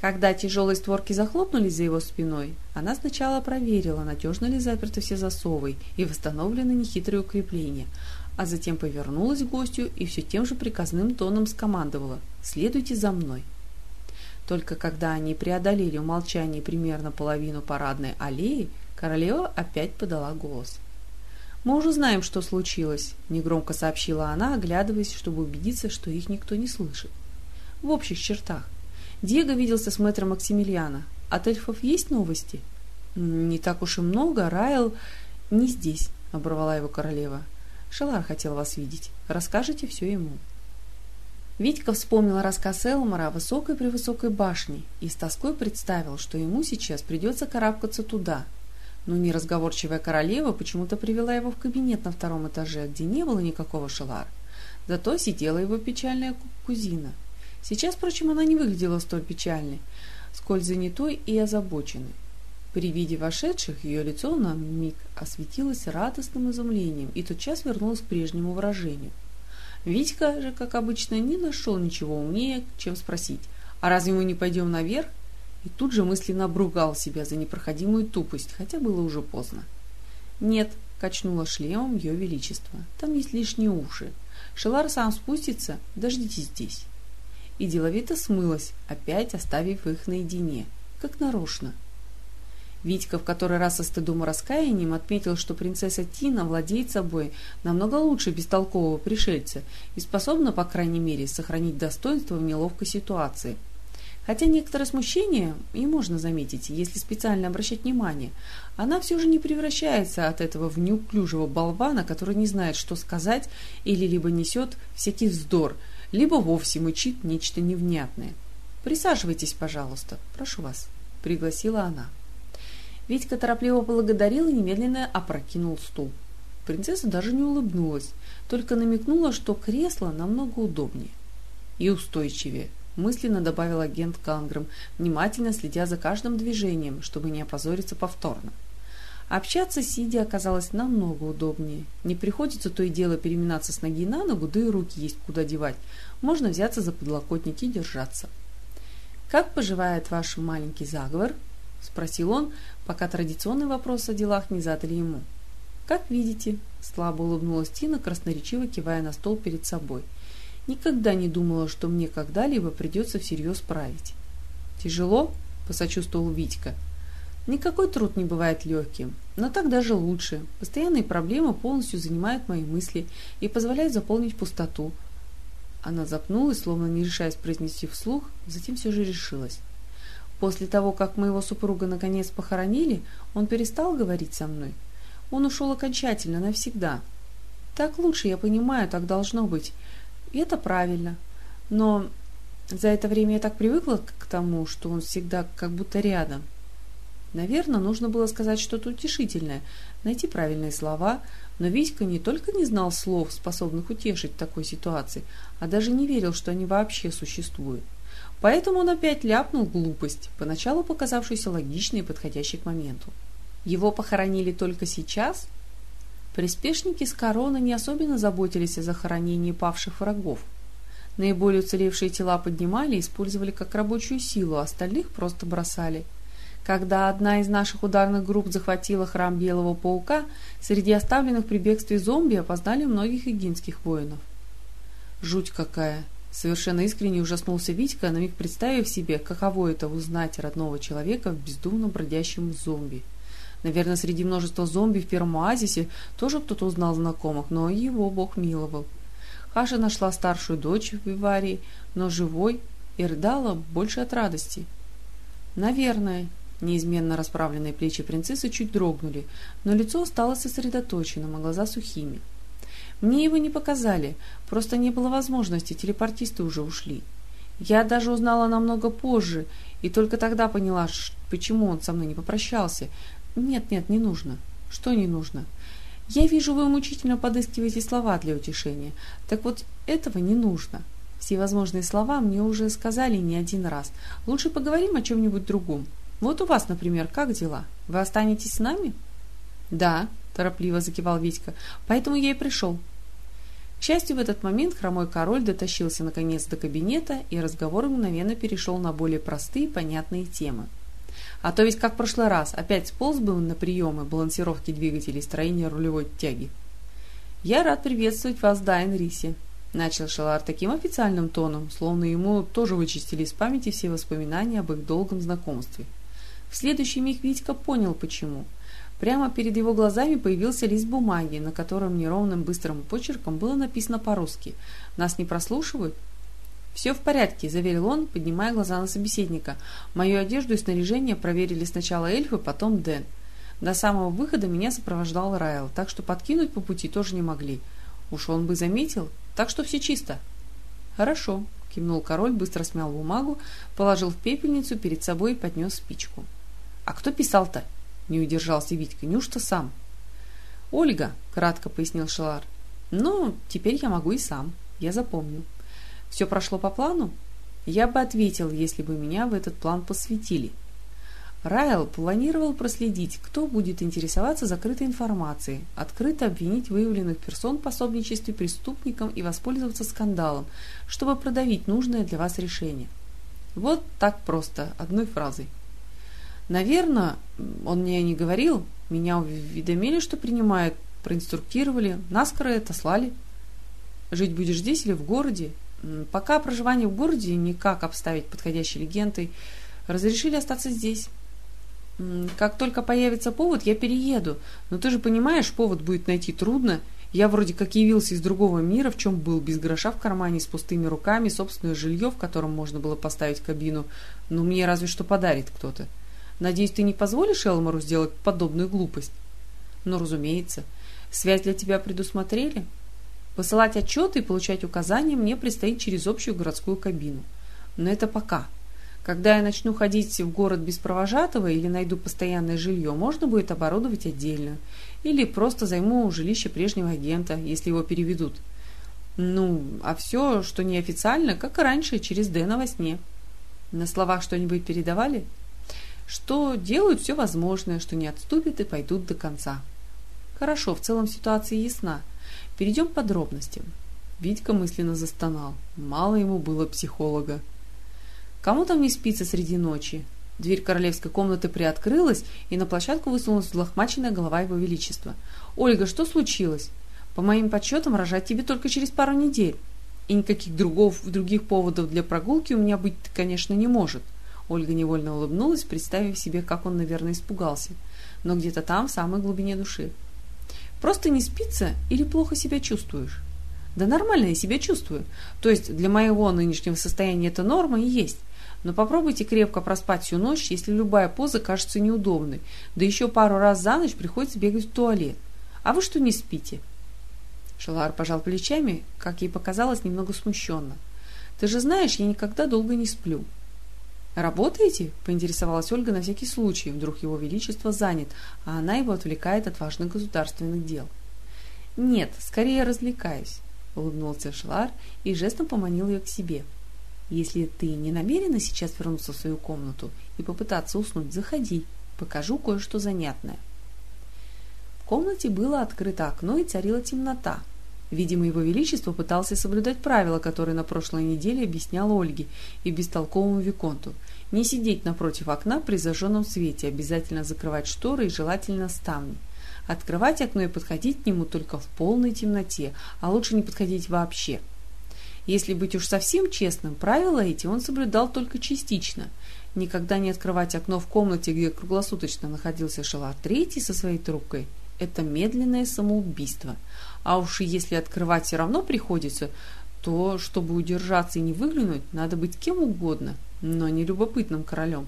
A: Когда тяжелые створки захлопнулись за его спиной, она сначала проверила, надежно ли заперты все засовы и восстановлены нехитрые укрепления, а затем повернулась к гостю и все тем же приказным тоном скомандовала «Следуйте за мной». Только когда они преодолели в молчании примерно половину парадной аллеи, королева опять подала голос. «Мы уже знаем, что случилось», — негромко сообщила она, оглядываясь, чтобы убедиться, что их никто не слышит. «В общих чертах. Диего виделся с мэтром Максимилиана. От эльфов есть новости?» «Не так уж и много. Райл не здесь», — оборвала его королева. «Шелар хотел вас видеть. Расскажите все ему». Витька вспомнил рассказ Элмора о высокой-превысокой башне и с тоской представил, что ему сейчас придется карабкаться туда. Но неразговорчивая королева почему-то привела его в кабинет на втором этаже, где не было никакого шелара. Зато сидела его печальная кузина. Сейчас, впрочем, она не выглядела столь печальной, сколь занятой и озабоченной. При виде вошедших ее лицо на миг осветилось радостным изумлением и тотчас вернулось к прежнему выражению – Витька же, как обычно, не нашел ничего умнее, чем спросить, а разве мы не пойдем наверх? И тут же мысленно обругал себя за непроходимую тупость, хотя было уже поздно. «Нет», — качнула шлемом ее величество, — «там есть лишние уши. Шелар сам спустится, дождитесь здесь». И деловито смылась, опять оставив их наедине, как нарочно — Витька в который раз со стыдом и раскаянием отметил, что принцесса Тина владеет собой намного лучше бестолкового пришельца и способна, по крайней мере, сохранить достоинство в неловкой ситуации. Хотя некоторое смущение и можно заметить, если специально обращать внимание, она все же не превращается от этого в неуклюжего болвана, который не знает, что сказать, или либо несет всякий вздор, либо вовсе мычит нечто невнятное. «Присаживайтесь, пожалуйста, прошу вас», — пригласила она. Витька торопливо поблагодарил и немедленно опрокинул стул. Принцесса даже не улыбнулась, только намекнула, что кресло намного удобнее. И устойчивее, мысленно добавил агент Канграм, внимательно следя за каждым движением, чтобы не опозориться повторно. Общаться сидя оказалось намного удобнее. Не приходится то и дело переминаться с ноги на ногу, да и руки есть куда девать. Можно взяться за подлокотники и держаться. «Как поживает ваш маленький заговор?» — спросил он, пока традиционный вопрос о делах не задали ему. «Как видите», — слабо улыбнулась Тина, красноречиво кивая на стол перед собой. «Никогда не думала, что мне когда-либо придется всерьез править». «Тяжело?» — посочувствовал Витька. «Никакой труд не бывает легким, но так даже лучше. Постоянные проблемы полностью занимают мои мысли и позволяют заполнить пустоту». Она запнулась, словно не решаясь произнести вслух, затем все же решилась. После того, как моего супруга наконец похоронили, он перестал говорить со мной. Он ушел окончательно, навсегда. Так лучше, я понимаю, так должно быть. И это правильно. Но за это время я так привыкла к тому, что он всегда как будто рядом. Наверное, нужно было сказать что-то утешительное, найти правильные слова, но Витька не только не знал слов, способных утешить в такой ситуации, а даже не верил, что они вообще существуют. Поэтому он опять ляпнул глупость, поначалу показавшуюся логичной и подходящей к моменту. Его похоронили только сейчас? Приспешники с короны не особенно заботились о захоронении павших врагов. Наиболее уцелевшие тела поднимали и использовали как рабочую силу, а остальных просто бросали. Когда одна из наших ударных групп захватила храм Белого Паука, среди оставленных при бегстве зомби опознали многих игинских воинов. Жуть какая! Совершенно искренне ужаснулся Витька, на миг представив себе, каково это узнать родного человека в бездумно бродящем зомби. Наверное, среди множества зомби в первом оазисе тоже кто-то узнал знакомых, но его бог миловал. Хаша нашла старшую дочь в Виварии, но живой, и рыдала больше от радости. Наверное, неизменно расправленные плечи принцессы чуть дрогнули, но лицо стало сосредоточенным, а глаза сухими. Мне его не показали, просто не было возможности, телепортисты уже ушли. Я даже узнала намного позже, и только тогда поняла, почему он со мной не попрощался. Нет, нет, не нужно. Что не нужно? Я вижу, вы мучительно подыскиваете слова для утешения. Так вот, этого не нужно. Все возможные слова мне уже сказали не один раз. Лучше поговорим о чем-нибудь другом. Вот у вас, например, как дела? Вы останетесь с нами? Да, торопливо закивал Витька. «Поэтому я и пришел». К счастью, в этот момент хромой король дотащился наконец до кабинета, и разговор мгновенно перешел на более простые понятные темы. А то ведь как в прошлый раз, опять сполз был на приемы балансировки двигателей строения рулевой тяги. «Я рад приветствовать вас, Дайн Риси», — начал Шелар таким официальным тоном, словно ему тоже вычистили из памяти все воспоминания об их долгом знакомстве. В следующий миг Витька понял, почему — Прямо перед его глазами появился лист бумаги, на котором неровным быстрым почерком было написано по-русски «Нас не прослушивают?» «Все в порядке», — заверил он, поднимая глаза на собеседника. «Мою одежду и снаряжение проверили сначала эльфы, потом Дэн. До самого выхода меня сопровождал Райл, так что подкинуть по пути тоже не могли. Уж он бы заметил, так что все чисто». Хорошо, кивнул король, быстро смял бумагу, положил в пепельницу перед собой и поднес спичку. А кто писал-то? Не удержался Витька. Неужто сам? Ольга, кратко пояснил Шелар. Ну, теперь я могу и сам. Я запомню. Все прошло по плану? Я бы ответил, если бы меня в этот план посвятили. Райл планировал проследить, кто будет интересоваться закрытой информацией, открыто обвинить выявленных персон в пособничестве преступникам и воспользоваться скандалом, чтобы продавить нужное для вас решение. Вот так просто, одной фразой. Наверное, он мне не говорил, меня уведомили, что принимает, проинструктировали, наскоро отослали. Жить будешь здесь или в городе? Пока проживание в городе никак обставить подходящей легендой, разрешили остаться здесь. Как только появится повод, я перееду. Но ты же понимаешь, повод будет найти трудно. Я вроде как явился из другого мира, в чем был, без гроша в кармане, с пустыми руками, собственное жилье, в котором можно было поставить кабину. Но мне разве что подарит кто-то. Надеюсь, ты не позволишь Элмору сделать подобную глупость? Ну, разумеется. Связь для тебя предусмотрели? Посылать отчеты и получать указания мне предстоит через общую городскую кабину. Но это пока. Когда я начну ходить в город без провожатого или найду постоянное жилье, можно будет оборудовать отдельно. Или просто займу жилище прежнего агента, если его переведут. Ну, а все, что неофициально, как и раньше, через Дэна во сне. На словах что-нибудь передавали? Что делают все возможное, что не отступят и пойдут до конца. Хорошо, в целом ситуация ясна. Перейдем к подробностям. Витька мысленно застонал. Мало ему было психолога. Кому там не спится среди ночи? Дверь королевской комнаты приоткрылась, и на площадку высунулась взлохмаченная голова его величества. «Ольга, что случилось? По моим подсчетам, рожать тебе только через пару недель. И никаких другов, других поводов для прогулки у меня быть, конечно, не может». Ольга невольно улыбнулась, представив себе, как он, наверное, испугался. Но где-то там, в самой глубине души. «Просто не спится или плохо себя чувствуешь?» «Да нормально я себя чувствую. То есть для моего нынешнего состояния это норма и есть. Но попробуйте крепко проспать всю ночь, если любая поза кажется неудобной, да еще пару раз за ночь приходится бегать в туалет. А вы что не спите?» Шелар пожал плечами, как ей показалось, немного смущенно. «Ты же знаешь, я никогда долго не сплю». «Работаете?» – поинтересовалась Ольга на всякий случай. Вдруг его величество занят, а она его отвлекает от важных государственных дел. «Нет, скорее развлекаюсь», – улыбнулся Шелар и жестом поманил ее к себе – если ты не намерена сейчас вернуться в свою комнату и попытаться уснуть, заходи, покажу кое-что занятное. В комнате было открыто окно и царила темнота. Видимо, его величество пытался соблюдать правила, которые на прошлой неделе объяснял Ольге и бестолковому Виконту. Не сидеть напротив окна при зажженном свете, обязательно закрывать шторы и желательно ставни. Открывать окно и подходить к нему только в полной темноте, а лучше не подходить вообще – если быть уж совсем честным, правила эти он соблюдал только частично. Никогда не открывать окно в комнате, где круглосуточно находился Шелар Третий со своей трубкой – это медленное самоубийство. А уж если открывать все равно приходится, то, чтобы удержаться и не выглянуть, надо быть кем угодно, но не любопытным королем.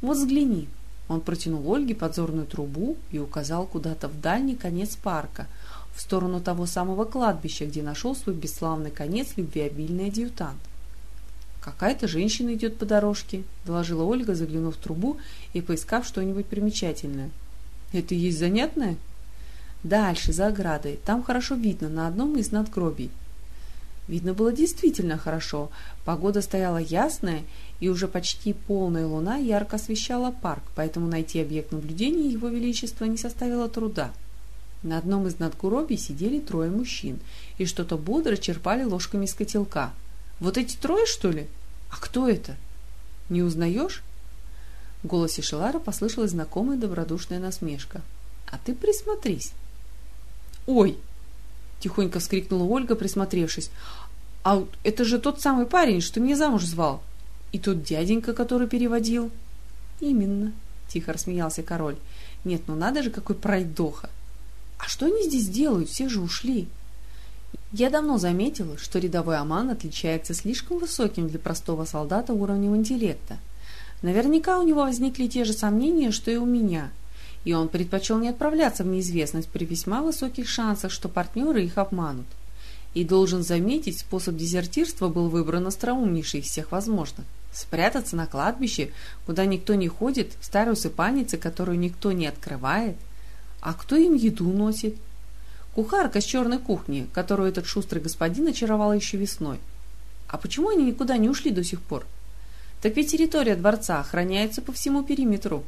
A: Вот взгляни. Он протянул Ольге подзорную трубу и указал куда-то в дальний конец парка – в сторону того самого кладбища, где нашел свой бесславный конец любвеобильный адъютант. «Какая-то женщина идет по дорожке», — доложила Ольга, заглянув в трубу и поискав что-нибудь примечательное. «Это и есть занятное?» «Дальше, за оградой. Там хорошо видно, на одном из надгробий». Видно было действительно хорошо. Погода стояла ясная, и уже почти полная луна ярко освещала парк, поэтому найти объект наблюдения Его Величества не составило труда. На одном из надгробий сидели трое мужчин и что-то бодро черпали ложками из котелка. «Вот эти трое, что ли? А кто это? Не узнаешь?» В голосе Шелара послышалась знакомая добродушная насмешка. «А ты присмотрись!» «Ой!» — тихонько вскрикнула Ольга, присмотревшись. «А это же тот самый парень, что меня замуж звал! И тот дяденька, который переводил!» «Именно!» — тихо рассмеялся король. «Нет, ну надо же, какой пройдоха! А что они здесь делают? Все же ушли. Я давно заметила, что рядовой Аман отличается слишком высоким для простого солдата уровнем интеллекта. Наверняка у него возникли те же сомнения, что и у меня, и он предпочел не отправляться в неизвестность при весьма высоких шансах, что партнеры их обманут. И должен заметить, способ дезертирства был выбран остроумнейший из всех возможных. Спрятаться на кладбище, куда никто не ходит, в старой усыпальнице, которую никто не открывает. А кто им еду носит? Кухарка с черной кухни, которую этот шустрый господин очаровал еще весной. А почему они никуда не ушли до сих пор? Так ведь территория дворца охраняется по всему периметру.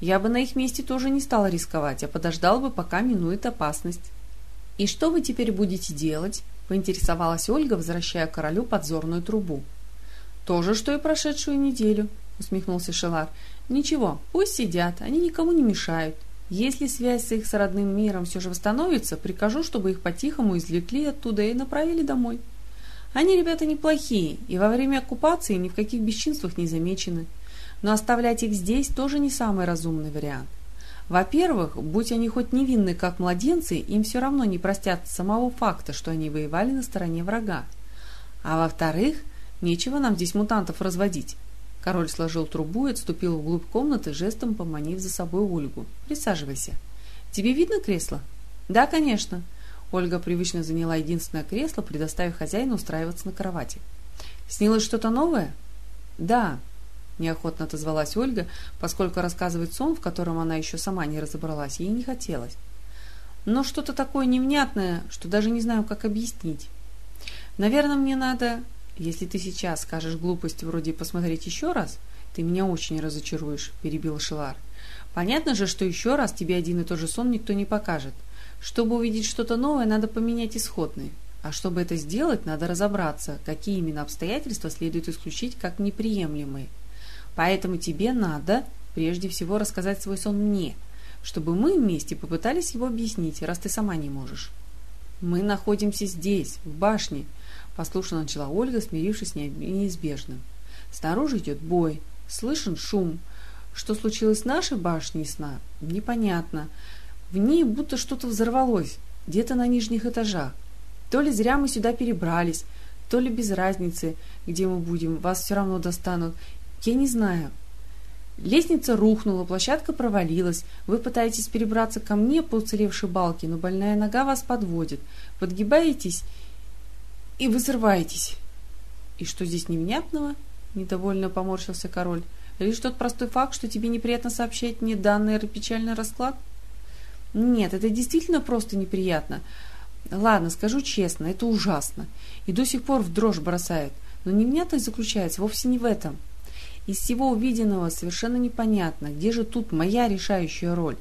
A: Я бы на их месте тоже не стала рисковать, а подождал бы, пока минует опасность. «И что вы теперь будете делать?» – поинтересовалась Ольга, возвращая королю подзорную трубу. «То же, что и прошедшую неделю», – усмехнулся Шелар. «Ничего, пусть сидят, они никому не мешают. Если связь с их с родным миром все же восстановится, прикажу, чтобы их по-тихому извлекли оттуда и направили домой. Они ребята неплохие, и во время оккупации ни в каких бесчинствах не замечены. Но оставлять их здесь тоже не самый разумный вариант. Во-первых, будь они хоть невинны, как младенцы, им все равно не простят самого факта, что они воевали на стороне врага. А во-вторых, нечего нам здесь мутантов разводить. Король сложил трубу и отступил вглубь комнаты, жестом поманив за собой Ольгу. «Присаживайся. Тебе видно кресло?» «Да, конечно». Ольга привычно заняла единственное кресло, предоставив хозяину устраиваться на кровати. «Снилось что-то новое?» «Да», – неохотно отозвалась Ольга, поскольку рассказывать сон, в котором она еще сама не разобралась, ей не хотелось. «Но что-то такое невнятное, что даже не знаю, как объяснить. Наверное, мне надо «Если ты сейчас скажешь глупость вроде «посмотреть еще раз», ты меня очень разочаруешь», — перебил Шилар. «Понятно же, что еще раз тебе один и тот же сон никто не покажет. Чтобы увидеть что-то новое, надо поменять исходный. А чтобы это сделать, надо разобраться, какие именно обстоятельства следует исключить как неприемлемые. Поэтому тебе надо прежде всего рассказать свой сон мне, чтобы мы вместе попытались его объяснить, раз ты сама не можешь. Мы находимся здесь, в башне, Послушно начала Ольга, смирившись с неизбежным. Снаружи идет бой. Слышен шум. Что случилось с нашей башней сна, непонятно. В ней будто что-то взорвалось, где-то на нижних этажах. То ли зря мы сюда перебрались, то ли без разницы, где мы будем, вас все равно достанут. Я не знаю. Лестница рухнула, площадка провалилась. Вы пытаетесь перебраться ко мне по уцелевшей балке, но больная нога вас подводит. Подгибаетесь и вы срываетесь. И что здесь невнятного? Недовольно поморщился король. Лишь тот простой факт, что тебе неприятно сообщать мне данный печальный расклад? Нет, это действительно просто неприятно. Ладно, скажу честно, это ужасно. И до сих пор в дрожь бросает. Но невнятность заключается вовсе не в этом. Из всего увиденного совершенно непонятно, где же тут моя решающая роль.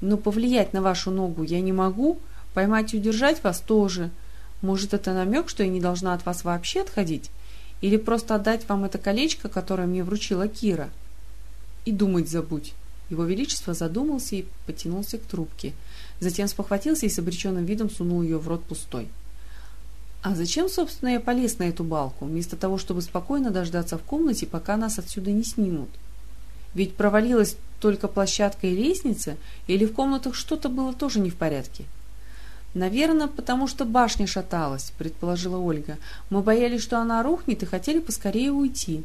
A: Но повлиять на вашу ногу я не могу, поймать и удержать вас тоже – может, это намек, что я не должна от вас вообще отходить? Или просто отдать вам это колечко, которое мне вручила Кира? И думать забудь. Его Величество задумался и потянулся к трубке. Затем спохватился и с обреченным видом сунул ее в рот пустой. А зачем, собственно, я полез на эту балку, вместо того, чтобы спокойно дождаться в комнате, пока нас отсюда не снимут? Ведь провалилась только площадка и лестница, или в комнатах что-то было тоже не в порядке? — «Наверное, потому что башня шаталась», — предположила Ольга. «Мы боялись, что она рухнет, и хотели поскорее уйти».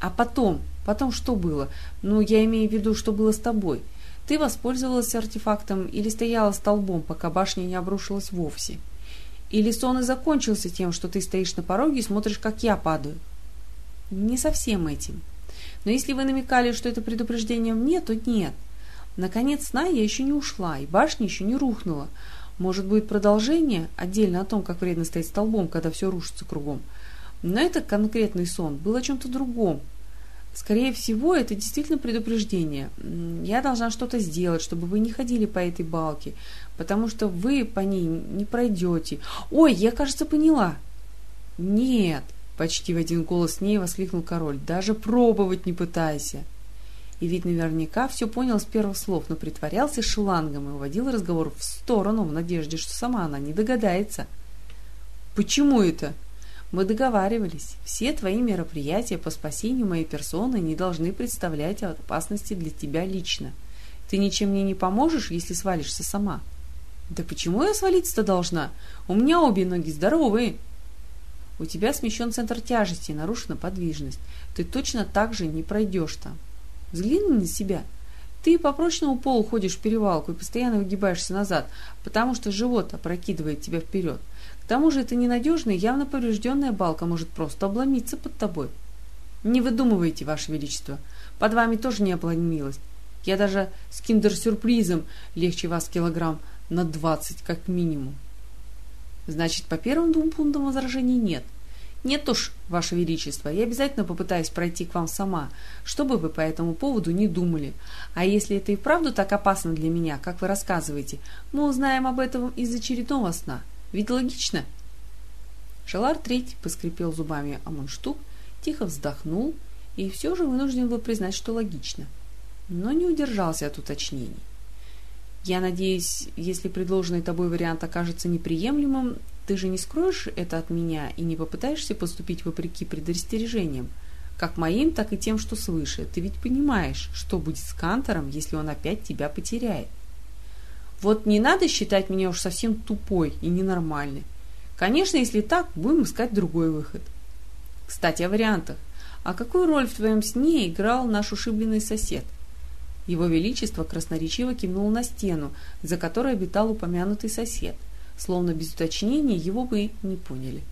A: «А потом? Потом что было? Ну, я имею в виду, что было с тобой. Ты воспользовалась артефактом или стояла столбом, пока башня не обрушилась вовсе? Или сон и закончился тем, что ты стоишь на пороге и смотришь, как я падаю?» «Не совсем этим. Но если вы намекали, что это предупреждение мне, то нет. Наконец сна я еще не ушла, и башня еще не рухнула». Может быть продолжение, отдельно о том, как вредно стоять столбом, когда все рушится кругом. Но это конкретный сон был о чем-то другом. Скорее всего, это действительно предупреждение. Я должна что-то сделать, чтобы вы не ходили по этой балке, потому что вы по ней не пройдете. Ой, я, кажется, поняла. Нет, почти в один голос с ней воскликнул король. Даже пробовать не пытайся. И ведь наверняка все понял с первых слов, но притворялся шлангом и уводил разговор в сторону в надежде, что сама она не догадается. «Почему это?» «Мы договаривались. Все твои мероприятия по спасению моей персоны не должны представлять опасности для тебя лично. Ты ничем мне не поможешь, если свалишься сама». «Да почему я свалиться-то должна? У меня обе ноги здоровые». «У тебя смещен центр тяжести и нарушена подвижность. Ты точно так же не пройдешь там». Взгляни на себя. Ты по прочному полу ходишь в перевалку и постоянно выгибаешься назад, потому что живот опрокидывает тебя вперед. К тому же это ненадежная, явно поврежденная балка может просто обломиться под тобой. Не выдумывайте, Ваше Величество. Под вами тоже не обломилась. Я даже с киндер-сюрпризом легче вас килограмм на двадцать как минимум. Значит, по первым двум пунктам возражений нет. Нет уж, Ваше Величество, я обязательно попытаюсь пройти к вам сама, что бы вы по этому поводу не думали. А если это и вправду так опасно для меня, как вы рассказываете, мы узнаем об этом из очередного сна. Ведь логично? Шелар Третий поскрипел зубами о мундштук, тихо вздохнул и все же вынужден был признать, что логично. Но не удержался от уточнений. Я надеюсь, если предложенный тобой вариант окажется неприемлемым, ты же не скроешь это от меня и не попытаешься поступить вопреки предостережениям, как моим, так и тем, что свыше. Ты ведь понимаешь, что будет с Кантором, если он опять тебя потеряет. Вот не надо считать меня уж совсем тупой и ненормальной. Конечно, если так, будем искать другой выход. Кстати, о вариантах. А какую роль в твоем сне играл наш ушибленный сосед? Его Величество красноречиво кивнул на стену, за которой обитал упомянутый сосед – словно без уточнения его бы не поняли.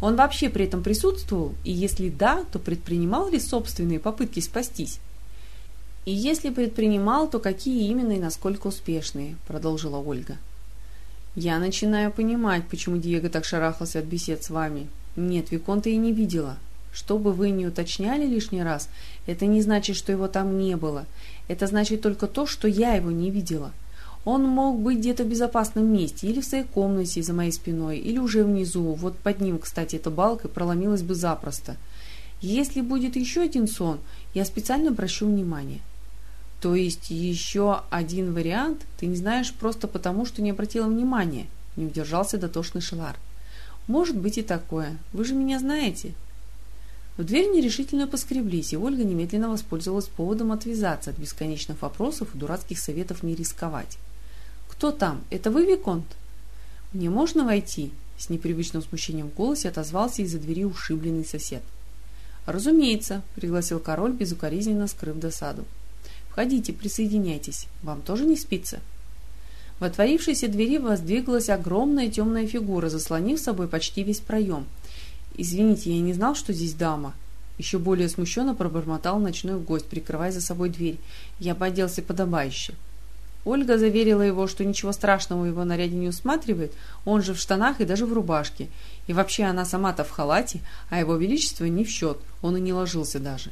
A: Он вообще при этом присутствовал, и если да, то предпринимал ли собственные попытки спастись? И если предпринимал, то какие именно и насколько успешные, продолжила Ольга. Я начинаю понимать, почему Диего так шарахался от бесед с вами. Нет, Виконта и не видела. Что бы вы ни уточняли лишний раз, это не значит, что его там не было. Это значит только то, что я его не видела. Он мог быть где-то в безопасном месте, или в своей комнате за моей спиной, или уже внизу. Вот под ним, кстати, эта балка проломилась бы запросто. Если будет еще один сон, я специально обращу внимание. То есть еще один вариант ты не знаешь просто потому, что не обратила внимания, не удержался дотошный Шелар. Может быть и такое. Вы же меня знаете. В дверь нерешительно поскреблись, и Ольга немедленно воспользовалась поводом отвязаться от бесконечных вопросов и дурацких советов не рисковать. «Кто там? Это вы, Виконт?» «Мне можно войти?» С непривычным смущением в голосе отозвался из-за двери ушибленный сосед. «Разумеется», — пригласил король, безукоризненно скрыв досаду. «Входите, присоединяйтесь. Вам тоже не спится?» В отворившейся двери воздвиглась огромная темная фигура, заслонив собой почти весь проем. «Извините, я не знал, что здесь дама». Еще более смущенно пробормотал ночной гость, прикрывая за собой дверь. Я бы оделся подобающе. Ольга заверила его, что ничего страшного в его наряде не усматривает, он же в штанах и даже в рубашке. И вообще она сама-то в халате, а его величество не в счет, он и не ложился даже.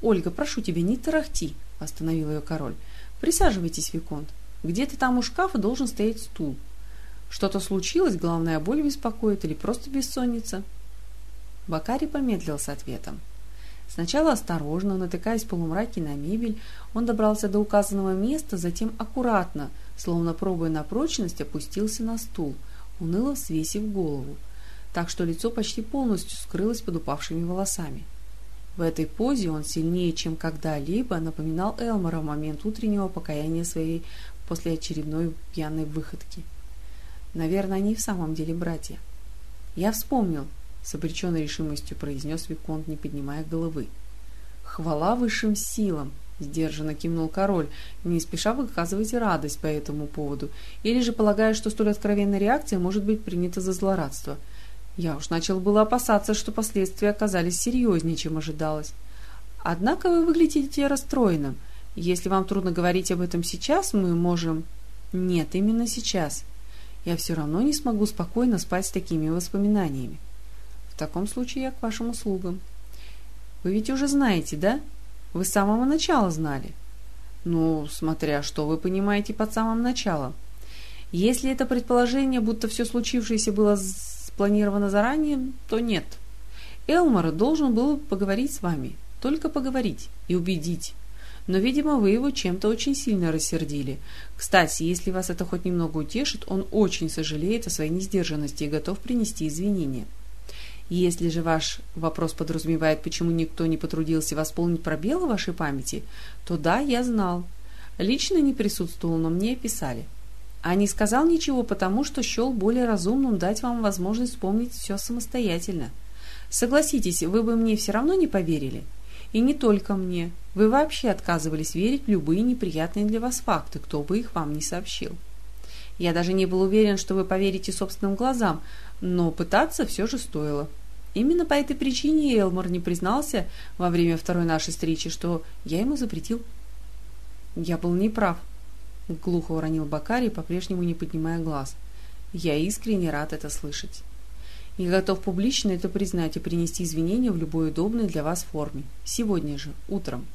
A: «Ольга, прошу тебя, не тарахти», — остановил ее король. «Присаживайтесь, Виконт. Где-то там у шкафа должен стоять стул. Что-то случилось, головная боль беспокоит или просто бессонница?» Бакари помедлил с ответом. Сначала осторожно, натыкаясь в полумраке на мебель, он добрался до указанного места, затем аккуратно, словно пробуя на прочность, опустился на стул, уныло свесив голову, так что лицо почти полностью скрылось под упавшими волосами. В этой позе он сильнее, чем когда-либо, напоминал Элмора момент утреннего покаяния своей после очередной пьяной выходки. Наверное, они в самом деле братья. Я вспомнил, — с обреченной решимостью произнес Виконт, не поднимая головы. «Хвала высшим силам!» — сдержанно кивнул король, не спеша выказывать радость по этому поводу, или же полагая, что столь откровенная реакция может быть принята за злорадство. Я уж начал было опасаться, что последствия оказались серьезнее, чем ожидалось. Однако вы выглядите расстроенным. Если вам трудно говорить об этом сейчас, мы можем... Нет, именно сейчас. Я все равно не смогу спокойно спать с такими воспоминаниями таком случае я к вашим услугам. Вы ведь уже знаете, да? Вы с самого начала знали. Ну, смотря что вы понимаете под самым началом. Если это предположение, будто все случившееся было спланировано заранее, то нет. Элмор должен был поговорить с вами, только поговорить и убедить. Но, видимо, вы его чем-то очень сильно рассердили. Кстати, если вас это хоть немного утешит, он очень сожалеет о своей несдержанности и готов принести извинения. Если же ваш вопрос подразумевает, почему никто не потрудился восполнить пробелы вашей памяти, то да, я знал. Лично не присутствовал, но мне писали. А не сказал ничего, потому что счел более разумным дать вам возможность вспомнить все самостоятельно. Согласитесь, вы бы мне все равно не поверили. И не только мне. Вы вообще отказывались верить в любые неприятные для вас факты, кто бы их вам не сообщил. Я даже не был уверен, что вы поверите собственным глазам, но пытаться все же стоило. Именно по этой причине Элмор не признался во время второй нашей встречи, что я ему запретил. Я был неправ, глухо уронил Бакари, по-прежнему не поднимая глаз. Я искренне рад это слышать. Я готов публично это признать и принести извинения в любой удобной для вас форме. Сегодня же, утром.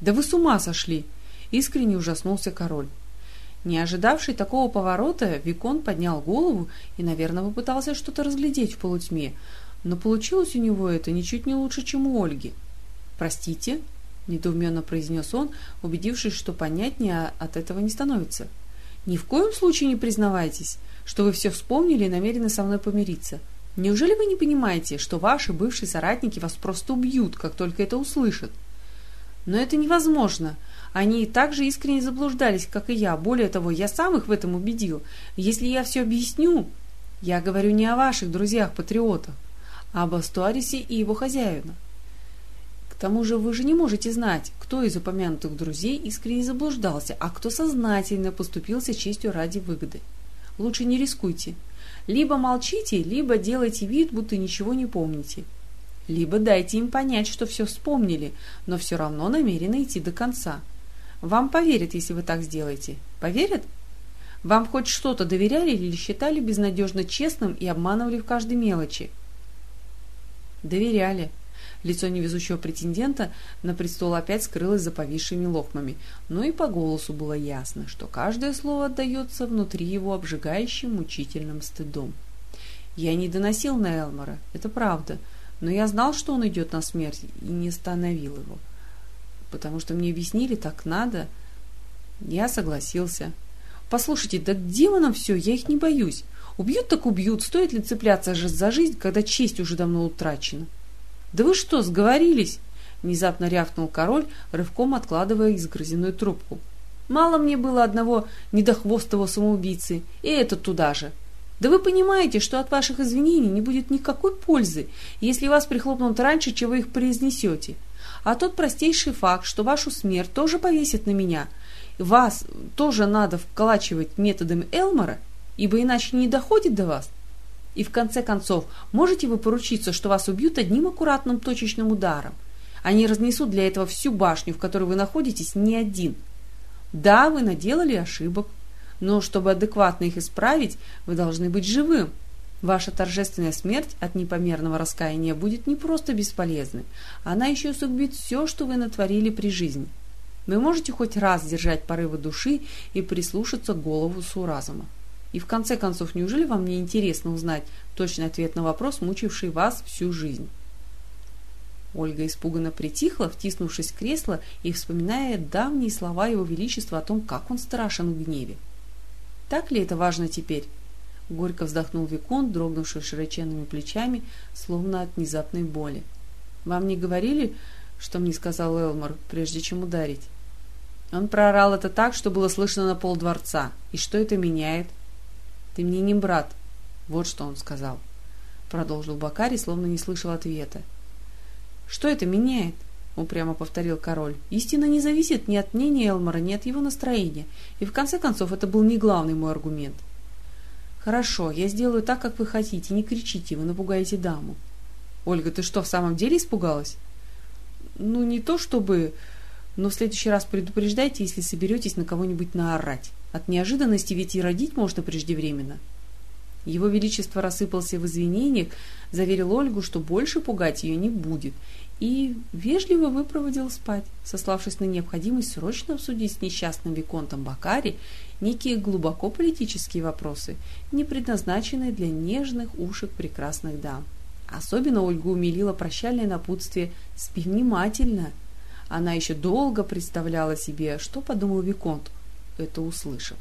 A: Да вы с ума сошли! Искренне ужаснулся король. Не ожидавший такого поворота, Викон поднял голову и, наверное, попытался что-то разглядеть в полутьме, но получилось у него это ничуть не лучше, чем у Ольги. «Простите?» — недоуменно произнес он, убедившись, что понятнее от этого не становится. «Ни в коем случае не признавайтесь, что вы все вспомнили и намерены со мной помириться. Неужели вы не понимаете, что ваши бывшие соратники вас просто убьют, как только это услышат?» «Но это невозможно. Они так же искренне заблуждались, как и я. Более того, я сам их в этом убедил. Если я все объясню...» «Я говорю не о ваших друзьях-патриотах, об Астуарисе и его хозяина. К тому же вы же не можете знать, кто из упомянутых друзей искренне заблуждался, а кто сознательно поступился честью ради выгоды. Лучше не рискуйте. Либо молчите, либо делайте вид, будто ничего не помните. Либо дайте им понять, что все вспомнили, но все равно намерены идти до конца. Вам поверят, если вы так сделаете. Поверят? Вам хоть что-то доверяли или считали безнадежно честным и обманывали в каждой мелочи? Доверяли. Лицо невезучего претендента на престол опять скрылось за повисшими лохмами, но и по голосу было ясно, что каждое слово отдается внутри его обжигающим мучительным стыдом. Я не доносил на Элмора, это правда, но я знал, что он идет на смерть, и не остановил его. Потому что мне объяснили, так надо. Я согласился. Послушайте, да к демонам все, я их не боюсь. Убьют так убьют, стоит ли цепляться за жизнь, когда честь уже давно утрачена? Да вы что, сговорились? Внезапно рявкнул король, рывком откладывая изгрызенную трубку. Мало мне было одного недохвостого самоубийцы, и этот туда же. Да вы понимаете, что от ваших извинений не будет никакой пользы, если вас прихлопнут раньше, чем вы их произнесете. А тот простейший факт, что вашу смерть тоже повесит на меня, вас тоже надо вколачивать методом Элмора, ибо иначе не доходит до вас. И в конце концов, можете вы поручиться, что вас убьют одним аккуратным точечным ударом? Они разнесут для этого всю башню, в которой вы находитесь, не один. Да, вы наделали ошибок, но чтобы адекватно их исправить, вы должны быть живым. Ваша торжественная смерть от непомерного раскаяния будет не просто бесполезной, она еще усугубит все, что вы натворили при жизни. Вы можете хоть раз держать порывы души и прислушаться к голосу разума. И в конце концов, неужели вам не интересно узнать точный ответ на вопрос, мучивший вас всю жизнь? Ольга испуганно притихла, втиснувшись в кресло и вспоминая давние слова его величества о том, как он страшен в гневе. Так ли это важно теперь? Горько вздохнул Викон, дрогнувший широченными плечами, словно от внезапной боли. «Вам не говорили, что мне сказал Элмор, прежде чем ударить?» Он проорал это так, что было слышно на пол дворца. И что это меняет? «Ты мне не брат», — вот что он сказал. Продолжил Бакари, словно не слышал ответа. «Что это меняет?» — упрямо повторил король. «Истина не зависит ни от мнения Элмора, ни от его настроения. И в конце концов, это был не главный мой аргумент». «Хорошо, я сделаю так, как вы хотите. Не кричите, вы напугаете даму». «Ольга, ты что, в самом деле испугалась?» «Ну, не то чтобы...» Но в следующий раз предупреждайте, если соберетесь на кого-нибудь наорать. От неожиданности ведь и родить можно преждевременно. Его Величество рассыпался в извинениях, заверил Ольгу, что больше пугать ее не будет, и вежливо выпроводил спать, сославшись на необходимость срочно обсудить с несчастным Виконтом Бакари некие глубоко политические вопросы, не предназначенные для нежных ушек прекрасных дам. Особенно Ольгу умилило прощальное напутствие «Спи внимательно». Она еще долго представляла себе, что подумал Виконт, это услышав.